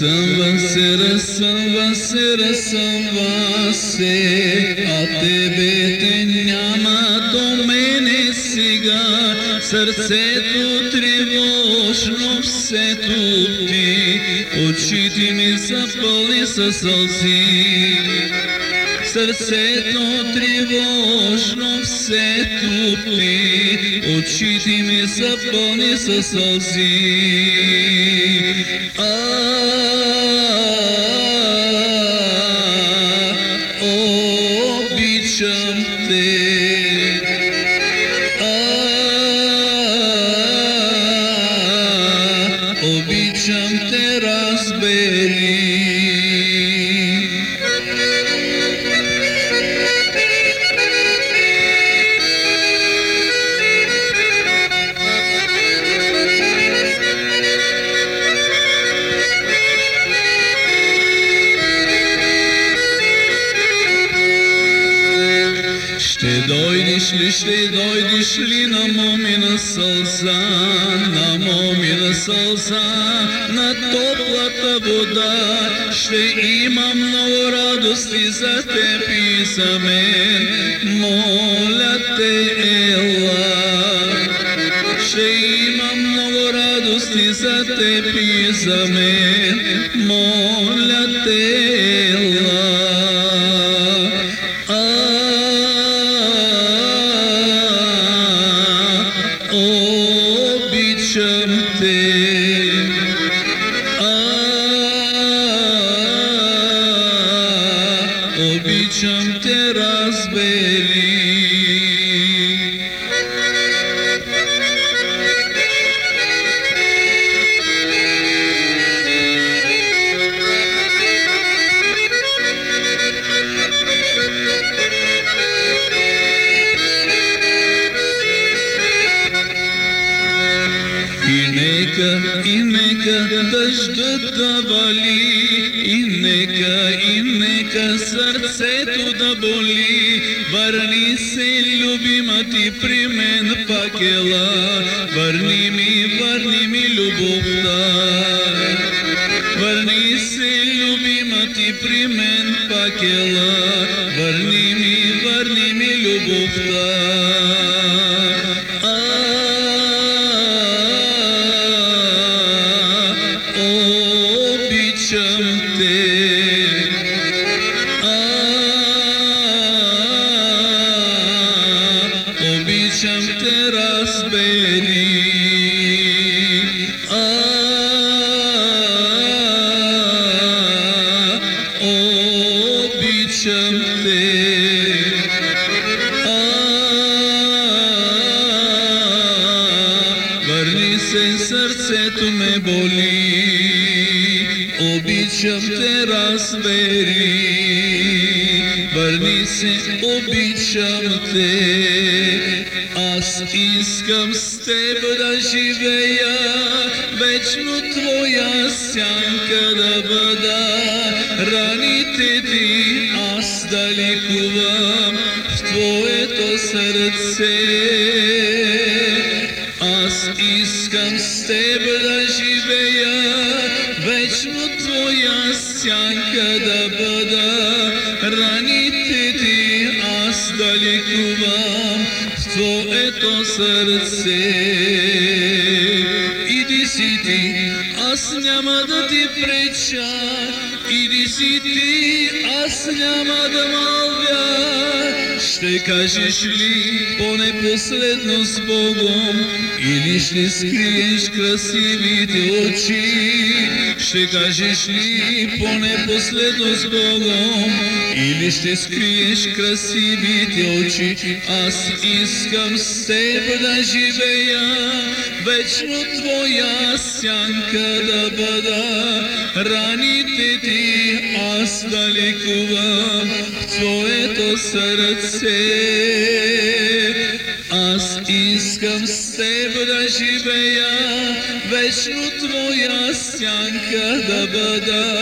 Разсъмва се, разсъмва се, разсъмва се, а тебе те няма до мене сега. Сърцето тревожно все ти, очите ми са sa solzi Srce to trivožno se tupi. Oči ti mi se poni sa solzi A Obićam te. Razbeli дойдеш ли, ще дойдеш ли на момина сълза, на момина сълза, на топлата вода. Ще имам много радости за теб и за мен, моля те, ела. Ще имам много радости за теб и за мен, моля те, ела. Обичам те, и нека, и нека сърцето да боли. Върни се, любима ти при мен пак ела, върни ми, върни ми любовта. Върни се, любима ти при мен пак разбери. Обичам те. Върни се, Върни се, обичам те, аз искам с теб да живея, вечно твоя сянка да бъда. Раните ти аз да лекувам в твоето сърце. Аз искам с теб да живея, вечно твоя сянка да бъда. Раните сърце. Иди си ти, аз няма да ти преча. Иди си ти, аз няма да мълвя. Ще кажеш ли поне последно с Богом или ще скриеш красивите очи? Ще кажеш ли поне последно с Богом или ще скриеш красивите очи? Аз искам с теб да живея, вечно твоя сянка да бъда. Раните ти аз да лекувам в сърце. Аз искам с теб да живея, вечно твоя сянка да бъда.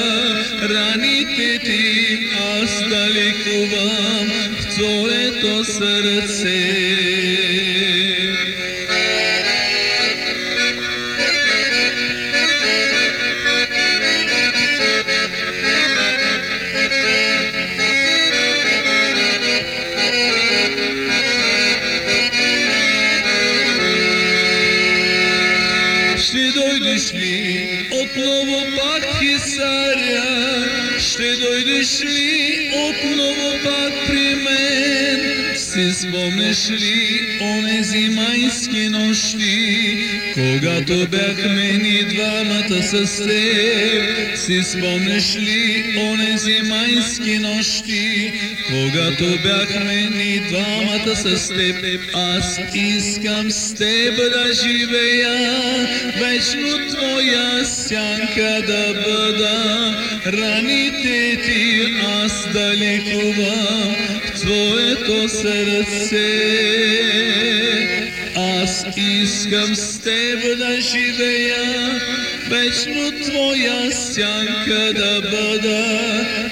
Раните ти аз да лекувам в твоето сърце. Дойдеш отново пак и царя? Ще дойдеш ли отново пак при мен? Си спомнеш ли онези майски нощи, когато бяхме ни двамата с теб? Си спомнеш ли онези майски нощи, когато бяхме ни двамата с теб? Аз искам с теб да живея, вечно твоя сянка да бъда, раните ти аз да лекувам твоето сърце. Аз искам с теб да живея, вечно твоя сянка да бъда,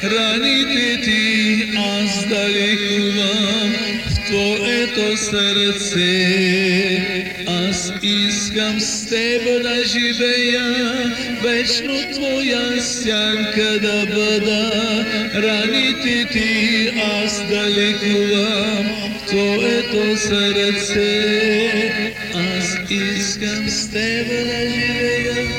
раните ти аз да лекувам в твоето сърце. Аз искам с теб да живея, вечно твоя сянка да бъда, раните ти аз да лекувам твоето сърце. Аз искам с теб да живея,